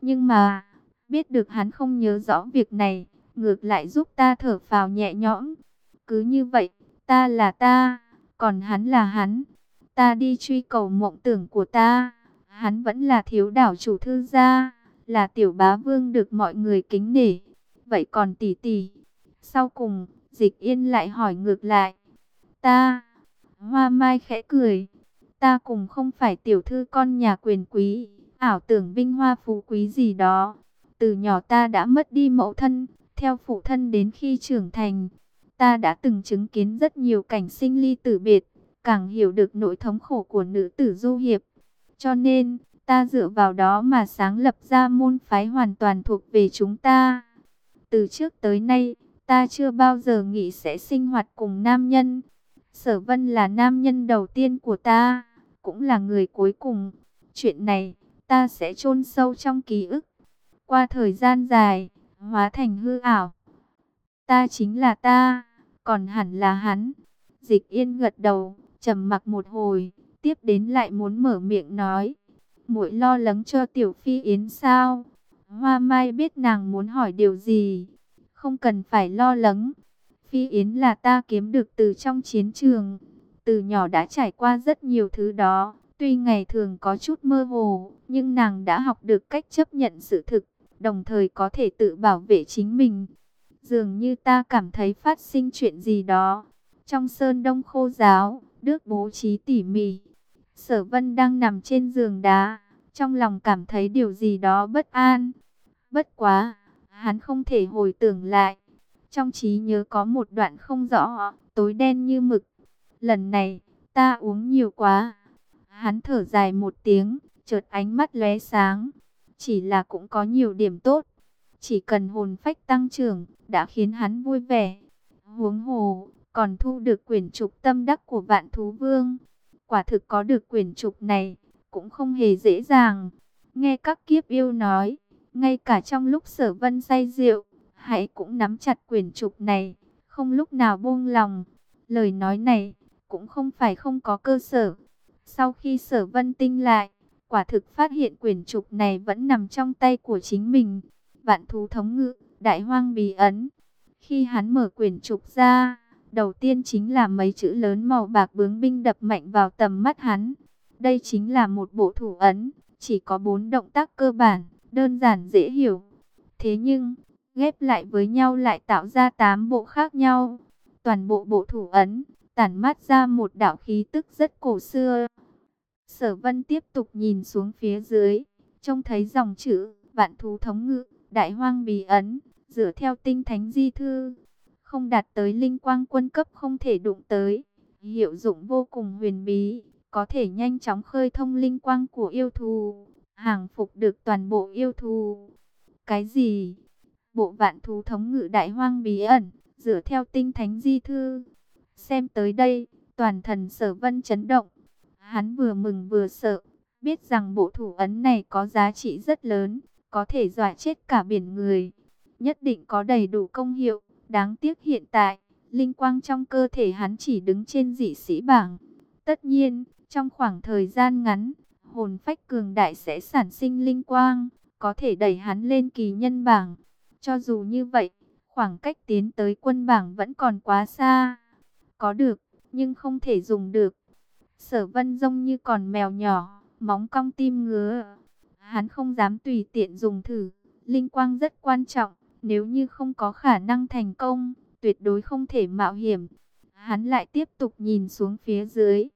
Nhưng mà, biết được hắn không nhớ rõ việc này, ngược lại giúp ta thở phào nhẹ nhõm. Cứ như vậy, ta là ta, còn hắn là hắn. Ta đi truy cầu mộng tưởng của ta, hắn vẫn là thiếu đảo chủ thư gia, là tiểu bá vương được mọi người kính nể. Vậy còn tỷ tỷ, sau cùng, dịch yên lại hỏi ngược lại. Ta, hoa mai khẽ cười, ta cùng không phải tiểu thư con nhà quyền quý, ảo tưởng vinh hoa phú quý gì đó. Từ nhỏ ta đã mất đi mẫu thân, theo phụ thân đến khi trưởng thành. Ta đã từng chứng kiến rất nhiều cảnh sinh ly tử biệt, càng hiểu được nỗi thống khổ của nữ tử du hiệp. Cho nên, ta dựa vào đó mà sáng lập ra môn phái hoàn toàn thuộc về chúng ta. Từ trước tới nay, ta chưa bao giờ nghĩ sẽ sinh hoạt cùng nam nhân. Sở Vân là nam nhân đầu tiên của ta, cũng là người cuối cùng. Chuyện này, ta sẽ chôn sâu trong ký ức. Qua thời gian dài, hóa thành hư ảo. Ta chính là ta, còn hẳn là hắn. Dịch Yên gật đầu, trầm mặc một hồi, tiếp đến lại muốn mở miệng nói. Muội lo lắng cho Tiểu Phi Yến sao? Hoa Mai biết nàng muốn hỏi điều gì, không cần phải lo lắng. Phi Yến là ta kiếm được từ trong chiến trường, từ nhỏ đã trải qua rất nhiều thứ đó. Tuy ngày thường có chút mơ hồ, nhưng nàng đã học được cách chấp nhận sự thực, đồng thời có thể tự bảo vệ chính mình. Dường như ta cảm thấy phát sinh chuyện gì đó. Trong sơn đông khô giáo, được bố trí tỉ mỉ. Sở vân đang nằm trên giường đá, trong lòng cảm thấy điều gì đó bất an. Bất quá, hắn không thể hồi tưởng lại. Trong trí nhớ có một đoạn không rõ, tối đen như mực. Lần này, ta uống nhiều quá. Hắn thở dài một tiếng, chợt ánh mắt lóe sáng. Chỉ là cũng có nhiều điểm tốt. Chỉ cần hồn phách tăng trưởng, đã khiến hắn vui vẻ. Huống hồ, còn thu được quyển trục tâm đắc của vạn thú vương. Quả thực có được quyển trục này, cũng không hề dễ dàng. Nghe các kiếp yêu nói, ngay cả trong lúc sở vân say rượu, hãy cũng nắm chặt quyển trục này, không lúc nào buông lòng. Lời nói này, cũng không phải không có cơ sở. Sau khi sở vân tinh lại, quả thực phát hiện quyển trục này vẫn nằm trong tay của chính mình. Vạn thú thống ngự, đại hoang bí ấn. Khi hắn mở quyển trục ra, đầu tiên chính là mấy chữ lớn màu bạc bướng binh đập mạnh vào tầm mắt hắn. Đây chính là một bộ thủ ấn, chỉ có bốn động tác cơ bản đơn giản dễ hiểu. Thế nhưng, ghép lại với nhau lại tạo ra tám bộ khác nhau. Toàn bộ bộ thủ ấn, tản mát ra một đạo khí tức rất cổ xưa. Sở vân tiếp tục nhìn xuống phía dưới, trông thấy dòng chữ, vạn thú thống ngự, đại hoang bí ấn, dựa theo tinh thánh di thư. Không đạt tới linh quang quân cấp không thể đụng tới. Hiệu dụng vô cùng huyền bí, có thể nhanh chóng khơi thông linh quang của yêu thù hàng phục được toàn bộ yêu thú. Cái gì? Bộ vạn thú thống ngự đại hoang bí ẩn, dựa theo tinh thánh di thư. Xem tới đây, toàn thần sở vân chấn động. Hắn vừa mừng vừa sợ, biết rằng bộ thủ ấn này có giá trị rất lớn, có thể dọa chết cả biển người. Nhất định có đầy đủ công hiệu, đáng tiếc hiện tại, linh quang trong cơ thể hắn chỉ đứng trên dị sĩ bảng. Tất nhiên, trong khoảng thời gian ngắn, hồn phách cường đại sẽ sản sinh linh quang, có thể đẩy hắn lên kỳ nhân bảng. Cho dù như vậy, khoảng cách tiến tới quân bảng vẫn còn quá xa. Có được, nhưng không thể dùng được. Sở vân rông như còn mèo nhỏ, móng cong tim ngứa. Hắn không dám tùy tiện dùng thử, linh quang rất quan trọng, nếu như không có khả năng thành công, tuyệt đối không thể mạo hiểm. Hắn lại tiếp tục nhìn xuống phía dưới.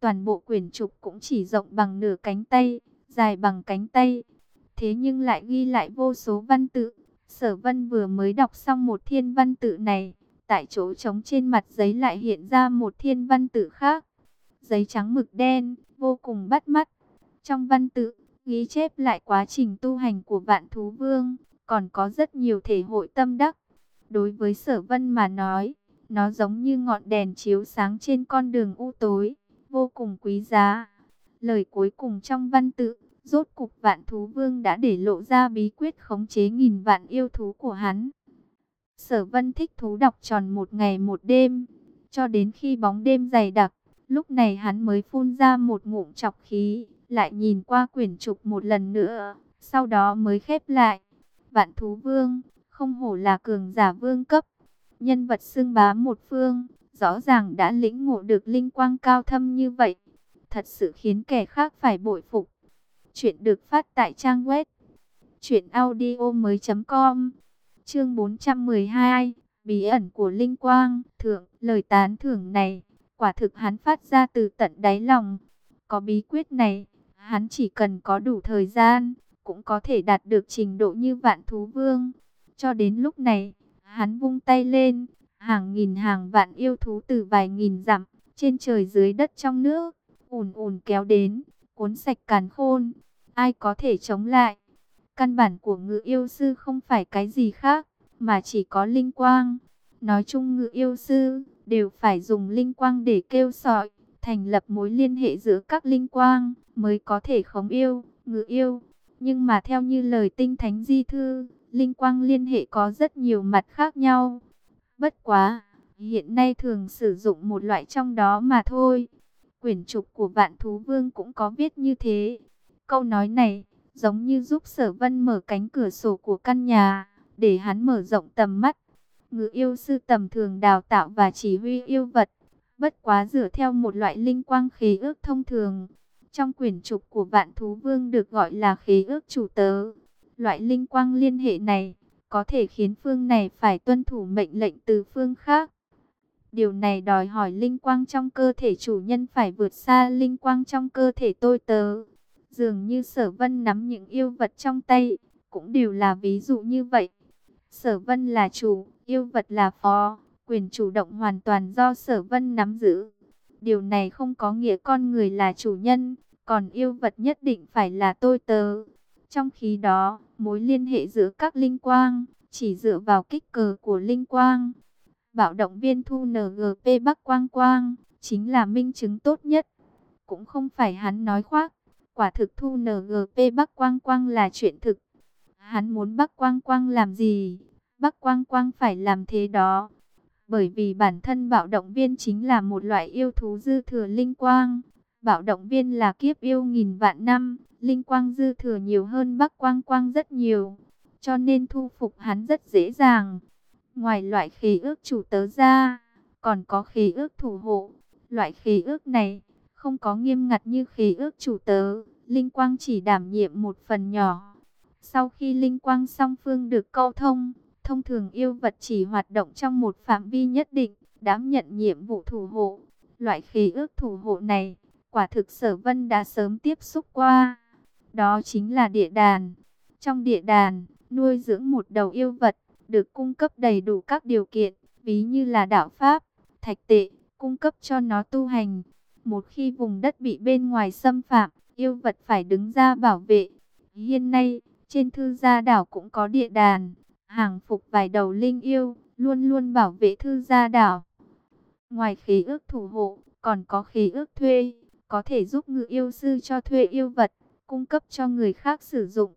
Toàn bộ quyển trục cũng chỉ rộng bằng nửa cánh tay, dài bằng cánh tay. Thế nhưng lại ghi lại vô số văn tự. Sở vân vừa mới đọc xong một thiên văn tự này. Tại chỗ trống trên mặt giấy lại hiện ra một thiên văn tự khác. Giấy trắng mực đen, vô cùng bắt mắt. Trong văn tự, ghi chép lại quá trình tu hành của vạn thú vương. Còn có rất nhiều thể hội tâm đắc. Đối với sở vân mà nói, nó giống như ngọn đèn chiếu sáng trên con đường u tối, vô cùng quý giá. Lời cuối cùng trong văn tự, rốt cục vạn thú vương đã để lộ ra bí quyết khống chế nghìn vạn yêu thú của hắn. Sở vân thích thú đọc tròn một ngày một đêm, cho đến khi bóng đêm dày đặc, lúc này hắn mới phun ra một ngụm chọc khí, lại nhìn qua quyển trục một lần nữa, sau đó mới khép lại. Vạn thú vương, không hổ là cường giả vương cấp, nhân vật xưng bá một phương, rõ ràng đã lĩnh ngộ được linh quang cao thâm như vậy. Thật sự khiến kẻ khác phải bội phục. Chuyện được phát tại trang web truyệnaudiomoi.com. Chương 412, bí ẩn của linh quang, thượng, lời tán thưởng này, quả thực hắn phát ra từ tận đáy lòng. Có bí quyết này, hắn chỉ cần có đủ thời gian, cũng có thể đạt được trình độ như vạn thú vương. Cho đến lúc này, hắn vung tay lên, hàng nghìn hàng vạn yêu thú từ vài nghìn dặm, trên trời dưới đất trong nước, ùn ùn kéo đến, cuốn sạch càn khôn. Ai có thể chống lại? Căn bản của ngự yêu sư không phải cái gì khác, mà chỉ có linh quang. Nói chung ngự yêu sư, đều phải dùng linh quang để kêu sọi, thành lập mối liên hệ giữa các linh quang, mới có thể khống yêu, ngự yêu. Nhưng mà theo như lời tinh thánh di thư, linh quang liên hệ có rất nhiều mặt khác nhau. Bất quá, hiện nay thường sử dụng một loại trong đó mà thôi. Quyển trục của vạn thú vương cũng có viết như thế. Câu nói này, giống như giúp sở vân mở cánh cửa sổ của căn nhà, để hắn mở rộng tầm mắt. Ngự yêu sư tầm thường đào tạo và chỉ huy yêu vật, bất quá dựa theo một loại linh quang khí ước thông thường. Trong quyển trục của vạn thú vương được gọi là khí ước chủ tớ. Loại linh quang liên hệ này, có thể khiến phương này phải tuân thủ mệnh lệnh từ phương khác. Điều này đòi hỏi linh quang trong cơ thể chủ nhân phải vượt xa linh quang trong cơ thể tôi tớ. Dường như sở vân nắm những yêu vật trong tay, cũng đều là ví dụ như vậy. Sở vân là chủ, yêu vật là phó, quyền chủ động hoàn toàn do sở vân nắm giữ. Điều này không có nghĩa con người là chủ nhân, còn yêu vật nhất định phải là tôi tớ. Trong khi đó, mối liên hệ giữa các linh quang, chỉ dựa vào kích cờ của linh quang. Bảo động viên thu NGP Bắc Quang Quang, chính là minh chứng tốt nhất. Cũng không phải hắn nói khoác, quả thực thu NGP Bắc Quang Quang là chuyện thực. Hắn muốn Bắc Quang Quang làm gì, Bắc Quang Quang phải làm thế đó. Bởi vì bản thân bạo động viên chính là một loại yêu thú dư thừa linh quang. Bạo động viên là kiếp yêu nghìn vạn năm, linh quang dư thừa nhiều hơn Bắc Quang Quang rất nhiều. Cho nên thu phục hắn rất dễ dàng. Ngoài loại khí ước chủ tớ ra, còn có khí ước thủ hộ. Loại khí ước này không có nghiêm ngặt như khí ước chủ tớ, linh quang chỉ đảm nhiệm một phần nhỏ. Sau khi linh quang song phương được câu thông, thông thường yêu vật chỉ hoạt động trong một phạm vi nhất định, đảm nhận nhiệm vụ thủ hộ. Loại khí ước thủ hộ này, quả thực sở vân đã sớm tiếp xúc qua. Đó chính là địa đàn. Trong địa đàn, nuôi dưỡng một đầu yêu vật, được cung cấp đầy đủ các điều kiện, ví như là đạo pháp, thạch tệ, cung cấp cho nó tu hành. Một khi vùng đất bị bên ngoài xâm phạm, yêu vật phải đứng ra bảo vệ. Hiện nay, trên thư gia đảo cũng có địa đàn, hàng phục vài đầu linh yêu, luôn luôn bảo vệ thư gia đảo. Ngoài khí ước thủ hộ, còn có khí ước thuê, có thể giúp ngự yêu sư cho thuê yêu vật, cung cấp cho người khác sử dụng.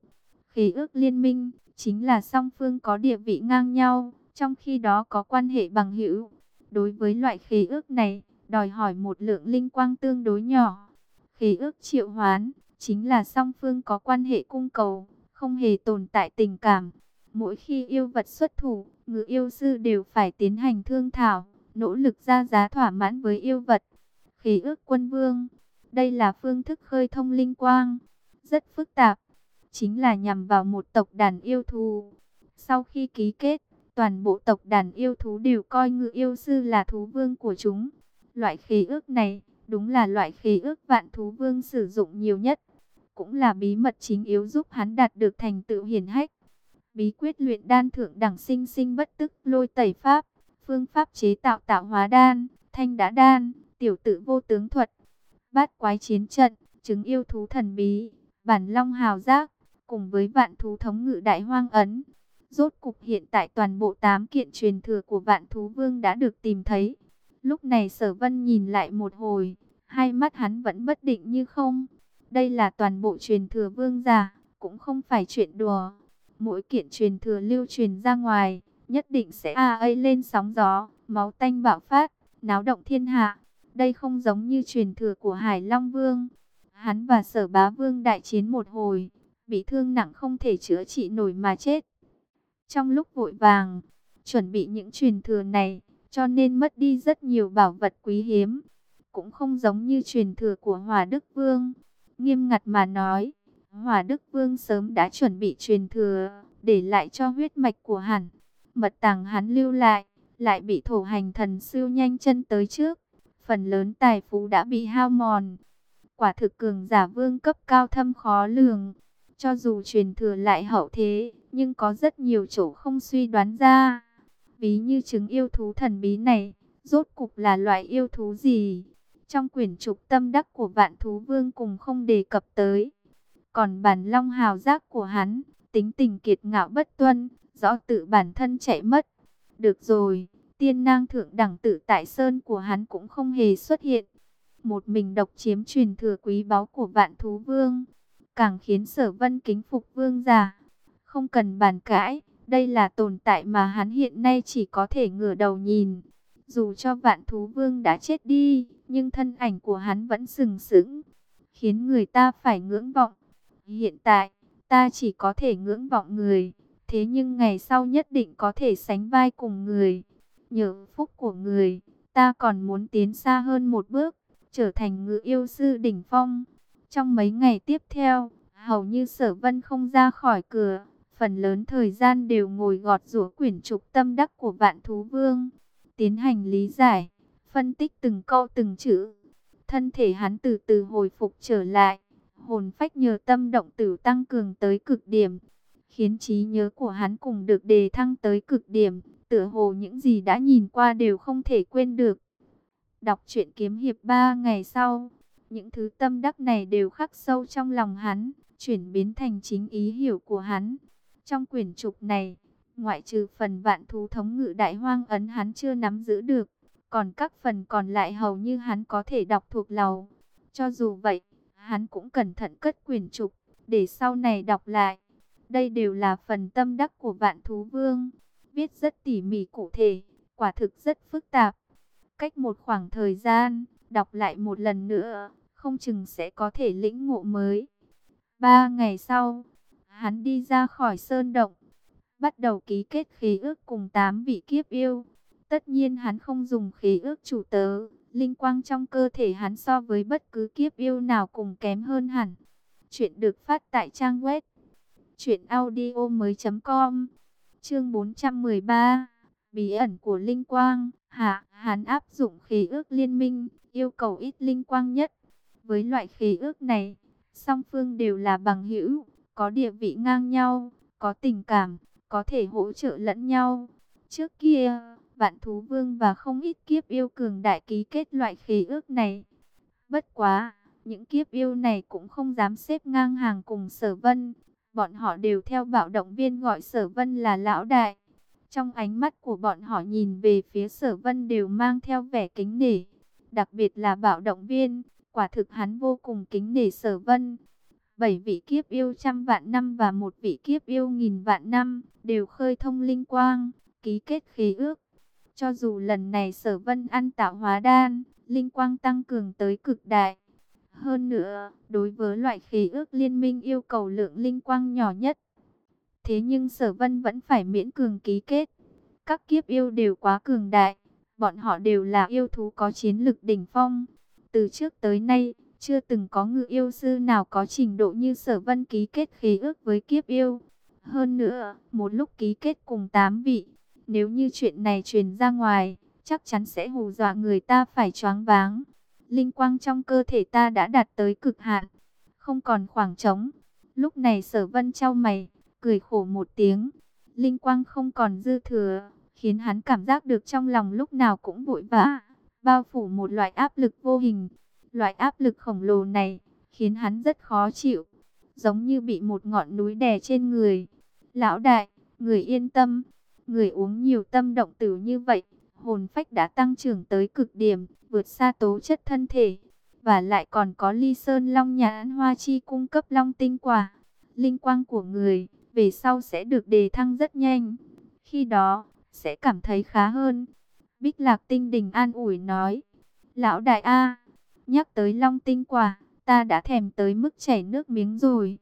Khí ước liên minh, chính là song phương có địa vị ngang nhau, trong khi đó có quan hệ bằng hữu. Đối với loại khí ước này, đòi hỏi một lượng linh quang tương đối nhỏ. Khí ước triệu hoán, chính là song phương có quan hệ cung cầu, không hề tồn tại tình cảm. Mỗi khi yêu vật xuất thủ, ngự yêu sư đều phải tiến hành thương thảo, nỗ lực ra giá thỏa mãn với yêu vật. Khí ước quân vương, Đây là phương thức khơi thông linh quang, rất phức tạp, chính là nhằm vào một tộc đàn yêu thú. Sau khi ký kết, toàn bộ tộc đàn yêu thú đều coi ngự yêu sư là thú vương của chúng. Loại khí ước này, đúng là loại khí ước vạn thú vương sử dụng nhiều nhất. Cũng là bí mật chính yếu giúp hắn đạt được thành tựu hiển hách. Bí quyết luyện đan thượng đẳng sinh sinh bất tức lôi tẩy pháp, phương pháp chế tạo tạo hóa đan, thanh đã đan, tiểu tự vô tướng thuật, bát quái chiến trận, chứng yêu thú thần bí, bản long hào giác, cùng với vạn thú thống ngự đại hoang ấn. Rốt cục hiện tại toàn bộ tám kiện truyền thừa của vạn thú vương đã được tìm thấy. Lúc này sở vân nhìn lại một hồi, hai mắt hắn vẫn bất định như không. Đây là toàn bộ truyền thừa vương giả, cũng không phải chuyện đùa. Mỗi kiện truyền thừa lưu truyền ra ngoài, nhất định sẽ a ấy lên sóng gió, máu tanh bạo phát, náo động thiên hạ. Đây không giống như truyền thừa của Hải Long Vương. Hắn và sở bá vương đại chiến một hồi, bị thương nặng không thể chữa trị nổi mà chết. Trong lúc vội vàng, chuẩn bị những truyền thừa này, cho nên mất đi rất nhiều bảo vật quý hiếm. Cũng không giống như truyền thừa của Hòa Đức Vương. Nghiêm ngặt mà nói, Hòa Đức Vương sớm đã chuẩn bị truyền thừa, để lại cho huyết mạch của hắn. Mật tàng hắn lưu lại, lại bị thổ hành thần siêu nhanh chân tới trước. Phần lớn tài phú đã bị hao mòn. Quả thực cường giả vương cấp cao thâm khó lường. Cho dù truyền thừa lại hậu thế, nhưng có rất nhiều chỗ không suy đoán ra. Ví như chứng yêu thú thần bí này, rốt cục là loại yêu thú gì? Trong quyển trục tâm đắc của vạn thú vương cùng không đề cập tới. Còn bản long hào giác của hắn, tính tình kiệt ngạo bất tuân, rõ tự bản thân chạy mất. Được rồi, tiên nang thượng đẳng tự tại sơn của hắn cũng không hề xuất hiện. Một mình độc chiếm truyền thừa quý báu của vạn thú vương, càng khiến sở vân kính phục vương già. Không cần bàn cãi, đây là tồn tại mà hắn hiện nay chỉ có thể ngửa đầu nhìn. Dù cho vạn thú vương đã chết đi, nhưng thân ảnh của hắn vẫn sừng sững, khiến người ta phải ngưỡng vọng. Hiện tại, ta chỉ có thể ngưỡng vọng người, thế nhưng ngày sau nhất định có thể sánh vai cùng người. Nhờ phúc của người, ta còn muốn tiến xa hơn một bước, trở thành ngự yêu sư đỉnh phong. Trong mấy ngày tiếp theo, hầu như sở vân không ra khỏi cửa, phần lớn thời gian đều ngồi gọt rũa quyển trục tâm đắc của vạn thú vương, tiến hành lý giải, phân tích từng câu từng chữ. Thân thể hắn từ từ hồi phục trở lại, hồn phách nhờ tâm động tử tăng cường tới cực điểm, khiến trí nhớ của hắn cùng được đề thăng tới cực điểm, tựa hồ những gì đã nhìn qua đều không thể quên được. Đọc truyện kiếm hiệp ba ngày sau, những thứ tâm đắc này đều khắc sâu trong lòng hắn, chuyển biến thành chính ý hiểu của hắn. Trong quyển trục này, ngoại trừ phần vạn thú thống ngự đại hoang ấn hắn chưa nắm giữ được, còn các phần còn lại hầu như hắn có thể đọc thuộc lầu. Cho dù vậy, hắn cũng cẩn thận cất quyển trục, để sau này đọc lại. Đây đều là phần tâm đắc của vạn thú vương, viết rất tỉ mỉ cụ thể, quả thực rất phức tạp. Cách một khoảng thời gian, đọc lại một lần nữa, không chừng sẽ có thể lĩnh ngộ mới. Ba ngày sau, hắn đi ra khỏi sơn động, bắt đầu ký kết khí ước cùng tám vị kiếp yêu. Tất nhiên hắn không dùng khí ước chủ tớ, linh quang trong cơ thể hắn so với bất cứ kiếp yêu nào cùng kém hơn hẳn. Chuyện được phát tại trang web truyệnaudiomoi.com. Chương 413. Bí ẩn của linh quang. Hạ, hắn áp dụng khí ước liên minh, yêu cầu ít linh quang nhất. Với loại khí ước này, song phương đều là bằng hữu, có địa vị ngang nhau, có tình cảm, có thể hỗ trợ lẫn nhau. Trước kia, Vạn Thú Vương và không ít kiếp yêu cường đại ký kết loại khí ước này. Bất quá, những kiếp yêu này cũng không dám xếp ngang hàng cùng sở vân. Bọn họ đều theo bạo động viên gọi sở vân là lão đại. Trong ánh mắt của bọn họ nhìn về phía sở vân đều mang theo vẻ kính nể. Đặc biệt là bạo động viên, quả thực hắn vô cùng kính nể sở vân. Bảy vị kiếp yêu trăm vạn năm và một vị kiếp yêu nghìn vạn năm đều khơi thông linh quang, ký kết khí ước. Cho dù lần này sở vân ăn tạo hóa đan, linh quang tăng cường tới cực đại. Hơn nữa, đối với loại khí ước liên minh yêu cầu lượng linh quang nhỏ nhất. Thế nhưng sở vân vẫn phải miễn cường ký kết. Các kiếp yêu đều quá cường đại. Bọn họ đều là yêu thú có chiến lực đỉnh phong. Từ trước tới nay, chưa từng có ngự yêu sư nào có trình độ như sở vân ký kết khí ước với kiếp yêu. Hơn nữa, một lúc ký kết cùng tám vị, nếu như chuyện này truyền ra ngoài, chắc chắn sẽ hù dọa người ta phải choáng váng. Linh quang trong cơ thể ta đã đạt tới cực hạn, không còn khoảng trống. Lúc này sở vân trao mày, cười khổ một tiếng. Linh quang không còn dư thừa, khiến hắn cảm giác được trong lòng lúc nào cũng vội vã, bao phủ một loại áp lực vô hình. Loại áp lực khổng lồ này, khiến hắn rất khó chịu, giống như bị một ngọn núi đè trên người. Lão đại, người yên tâm, người uống nhiều tâm động tử như vậy, hồn phách đã tăng trưởng tới cực điểm, vượt xa tố chất thân thể. Và lại còn có ly sơn long nhãn hoa chi cung cấp long tinh quả. Linh quang của người, về sau sẽ được đề thăng rất nhanh. Khi đó, sẽ cảm thấy khá hơn. Bích lạc tinh đình an ủi nói. Lão đại A, nhắc tới long tinh quả, ta đã thèm tới mức chảy nước miếng rồi.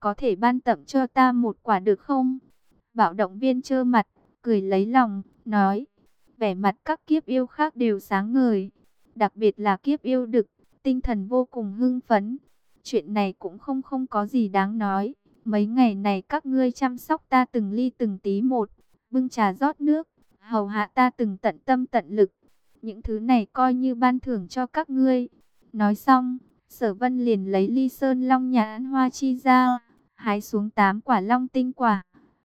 Có thể ban tặng cho ta một quả được không? Bảo động viên trơ mặt, cười lấy lòng, nói. Vẻ mặt các kiếp yêu khác đều sáng ngời. Đặc biệt là kiếp yêu đực, tinh thần vô cùng hưng phấn. Chuyện này cũng không không có gì đáng nói. Mấy ngày này các ngươi chăm sóc ta từng ly từng tí một, bưng trà rót nước, hầu hạ ta từng tận tâm tận lực. Những thứ này coi như ban thưởng cho các ngươi. Nói xong, sở vân liền lấy ly sơn long nhãn hoa chi ra, hái xuống tám quả long tinh quả.